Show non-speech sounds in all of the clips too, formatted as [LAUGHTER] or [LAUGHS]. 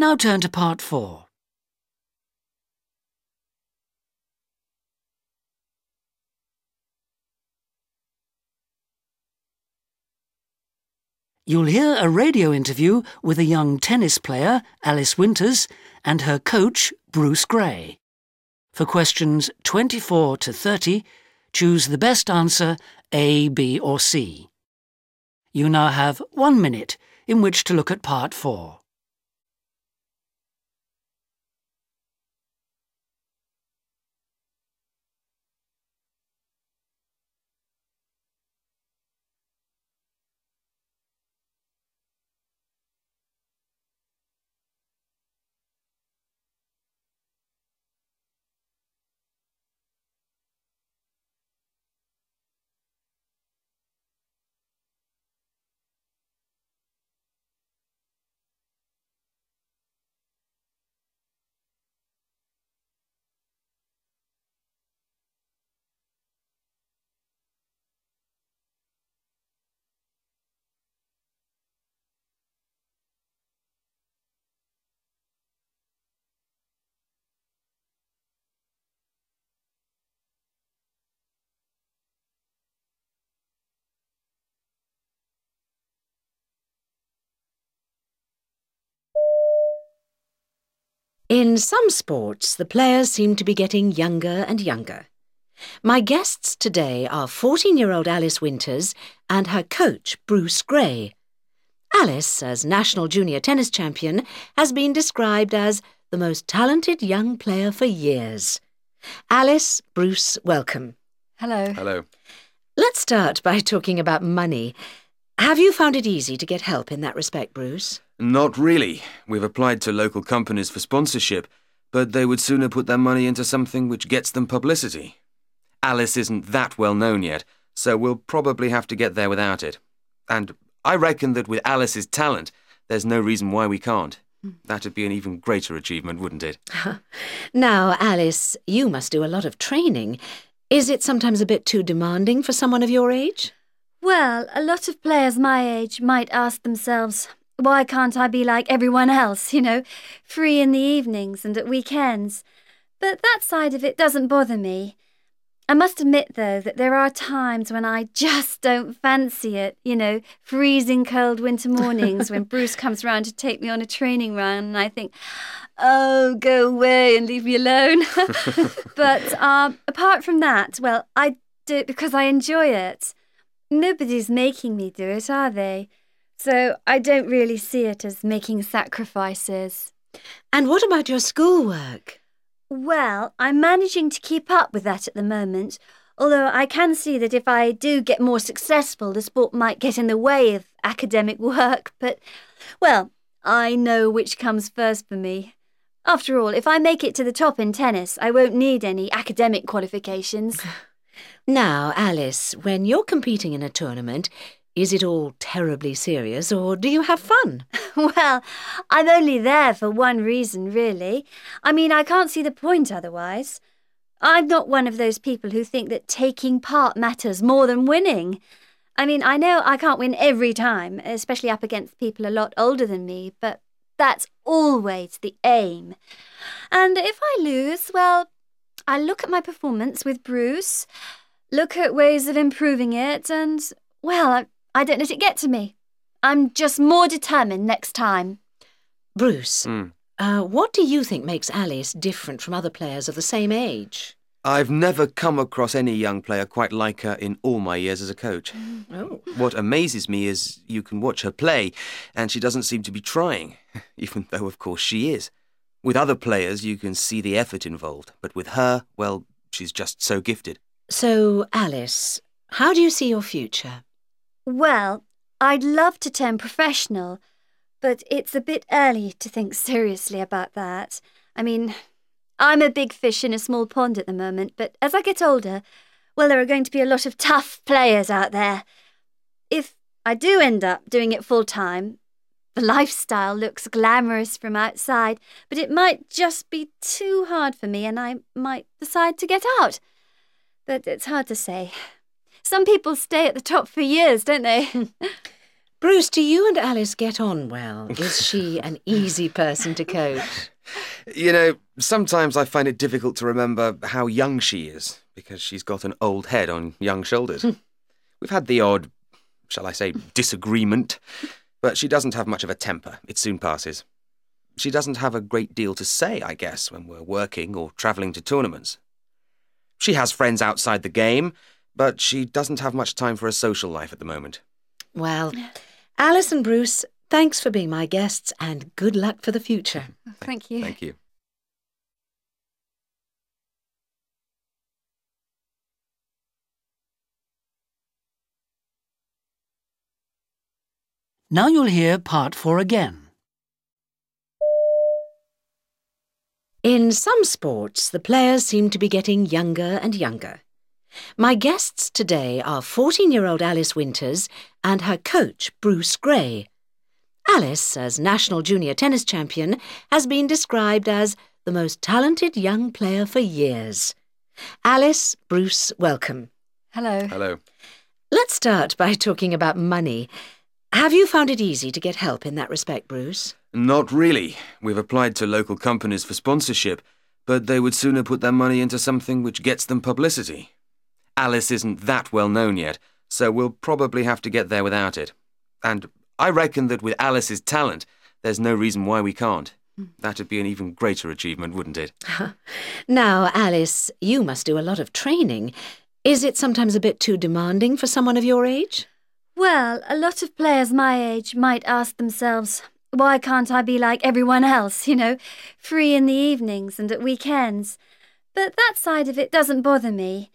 Now turn to part four. You'll hear a radio interview with a young tennis player, Alice Winters, and her coach, Bruce Gray. For questions 24 to 30, choose the best answer A, B, or C. You now have one minute in which to look at part four. In some sports, the players seem to be getting younger and younger. My guests today are 14 year old Alice Winters and her coach, Bruce Gray. Alice, as national junior tennis champion, has been described as the most talented young player for years. Alice, Bruce, welcome. Hello. Hello. Let's start by talking about money. Have you found it easy to get help in that respect, Bruce? Not really. We've applied to local companies for sponsorship, but they would sooner put their money into something which gets them publicity. Alice isn't that well known yet, so we'll probably have to get there without it. And I reckon that with Alice's talent, there's no reason why we can't. Hmm. That'd be an even greater achievement, wouldn't it? [LAUGHS] now, Alice, you must do a lot of training. Is it sometimes a bit too demanding for someone of your age? Well, a lot of players my age might ask themselves, why can't I be like everyone else, you know, free in the evenings and at weekends? But that side of it doesn't bother me. I must admit, though, that there are times when I just don't fancy it, you know, freezing cold winter mornings when [LAUGHS] Bruce comes round to take me on a training run and I think, oh, go away and leave me alone. [LAUGHS] but um, apart from that, well, I do it because I enjoy it. Nobody's making me do it, are they? So I don't really see it as making sacrifices. And what about your schoolwork? Well, I'm managing to keep up with that at the moment, although I can see that if I do get more successful, the sport might get in the way of academic [LAUGHS] work. But, well, I know which comes first for me. After all, if I make it to the top in tennis, I won't need any academic qualifications. [LAUGHS] Now, Alice, when you're competing in a tournament, is it all terribly serious, or do you have fun? [LAUGHS] well, I'm only there for one reason, really. I mean, I can't see the point otherwise. I'm not one of those people who think that taking part matters more than winning. I mean, I know I can't win every time, especially up against people a lot older than me, but that's always the aim. And if I lose, well, I look at my performance with Bruce, look at ways of improving it, and, well, I don't let it get to me. I'm just more determined next time. Bruce, Mm. uh, what do you think makes Alice different from other players of the same age? I've never come across any young player quite like her in all my years as a coach. Oh. What amazes me is you can watch her play, and she doesn't seem to be trying, [LAUGHS] even though, of course, she is. With other players, you can see the effort involved, but with her, well, she's just so gifted. So, Alice, how do you see your future? Well, I'd love to turn professional, but it's a bit early to think seriously about that. I mean, I'm a big fish in a small pond at the moment, but as I get older, well, there are going to be a lot of tough players out there. If I do end up doing it full time, the lifestyle looks glamorous from outside, but it might just be too hard for me and I might decide to get out. But it's hard to say. Some people stay at the top for years, don't they? [LAUGHS] Bruce, do you and Alice get on well? Is she an easy person to coach? You know, sometimes I find it difficult to remember how young she is because she's got an old head on young shoulders. Hmm. We've had the odd, shall I say, disagreement, but she doesn't have much of a temper. It soon passes. She doesn't have a great deal to say, I guess, when we're working or travelling to tournaments. She has friends outside the game, but she doesn't have much time for a social life at the moment. Well, Alice and Bruce, thanks for being my guests and good luck for the future. [LAUGHS] Thank you. Thank you. Now you'll hear part four again. In some sports, the players seem to be getting younger and younger. My guests today are 14 year old Alice Winters and her coach, Bruce Gray. Alice, as national junior tennis champion, has been described as the most talented young player for years. Alice, Bruce, welcome. Hello. Hello. Let's start by talking about money. Have you found it easy to get help in that respect, Bruce? Not really. We've applied to local companies for sponsorship, but they would sooner put their money into something which gets them publicity. Alice isn't that well known yet, so we'll probably have to get there without it. And I reckon that with Alice's talent, there's no reason why we can't. Hmm. That'd be an even greater achievement, wouldn't it? [LAUGHS] Now, Alice, you must do a lot of training. Is it sometimes a bit too demanding for someone of your age? Well, a lot of players my age might ask themselves, why can't I be like everyone else, you know, free in the evenings and at weekends? But that side of it doesn't bother me.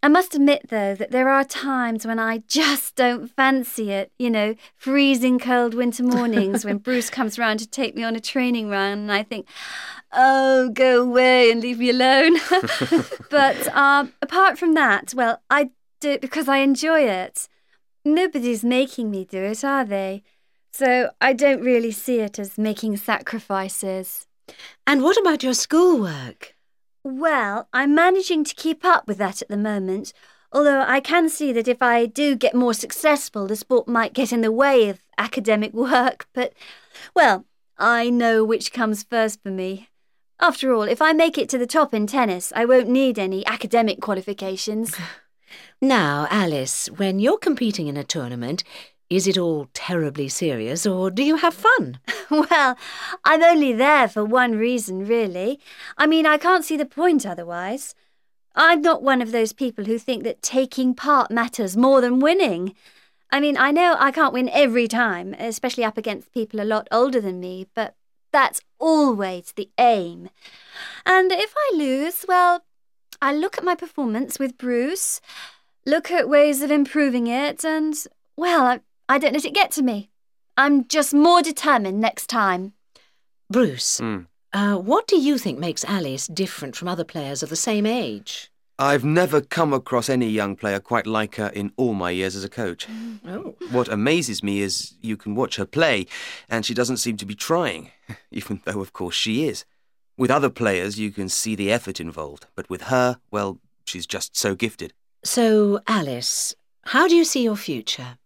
I must admit, though, that there are times when I just don't fancy it, you know, freezing cold winter mornings when [LAUGHS] Bruce comes round to take me on a training run and I think, oh, go away and leave me alone. [LAUGHS] but [LAUGHS] um, apart from that, well, I do it because I enjoy it. Nobody's making me do it, are they? So I don't really see it as making sacrifices. And what about your schoolwork? Well, I'm managing to keep up with that at the moment, although I can see that if I do get more successful, the sport might get in the way of academic [LAUGHS] work. But, well, I know which comes first for me. After all, if I make it to the top in tennis, I won't need any academic qualifications. [LAUGHS] Now, Alice, when you're competing in a tournament, is it all terribly serious or do you have fun? [LAUGHS] well, I'm only there for one reason, really. I mean, I can't see the point otherwise. I'm not one of those people who think that taking part matters more than winning. I mean, I know I can't win every time, especially up against people a lot older than me, but that's always the aim. And if I lose, well, I look at my performance with Bruce, look at ways of improving it, and, well, I, I don't let it get to me. I'm just more determined next time. Bruce, Hmm. uh, what do you think makes Alice different from other players of the same age? I've never come across any young player quite like her in all my years as a coach. Oh. What amazes me is you can watch her play, and she doesn't seem to be trying, [LAUGHS] even though, of course, she is. With other players, you can see the effort involved, but with her, well, she's just so gifted. So, Alice, how do you see your future?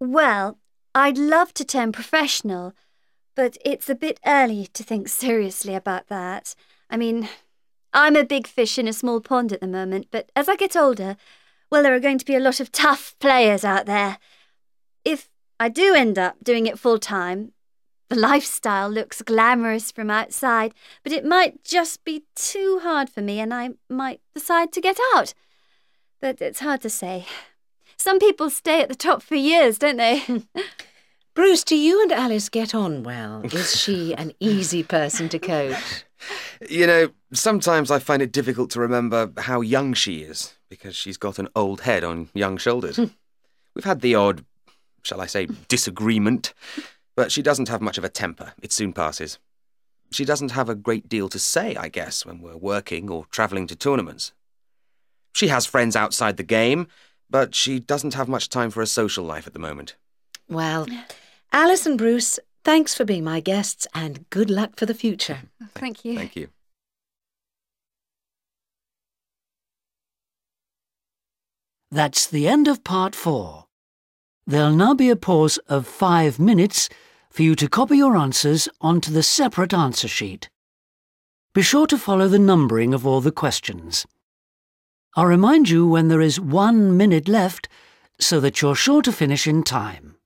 Well, I'd love to turn professional, but it's a bit early to think [LAUGHS] seriously about that. I mean, I'm a big fish in a small pond at the moment, but as I get older, well, there are going to be a lot of tough [LAUGHS] players out there. If I do end up doing it full time, the [LAUGHS] lifestyle looks glamorous from outside, but it might just be too hard for me and I might decide to get out. But it's hard to say. Some people stay at the top for years, don't they? [LAUGHS] Bruce, do you and Alice get on well? [LAUGHS] Is she an easy person to coach? You know, sometimes I find it difficult to remember how young she is because she's got an old head on young shoulders. [LAUGHS] We've had the odd, shall I say, disagreement, but she doesn't have much of a temper. It soon passes. She doesn't have a great deal to say, I guess, when we're working or travelling to tournaments. She has friends outside the game, but she doesn't have much time for a social life at the moment. Well, Alice and Bruce, thanks for being my guests and good luck for the future. [LAUGHS] Thank you. Thank you. That's the end of part four. There'll now be a pause of five minutes for you to copy your answers onto the separate answer sheet. Be sure to follow the numbering of all the questions. I'll remind you when there is one minute left so that you're sure to finish in time.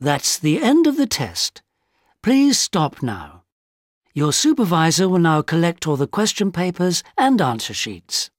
That's the end of the test. Please stop now. Your supervisor will now collect all the question papers and answer sheets.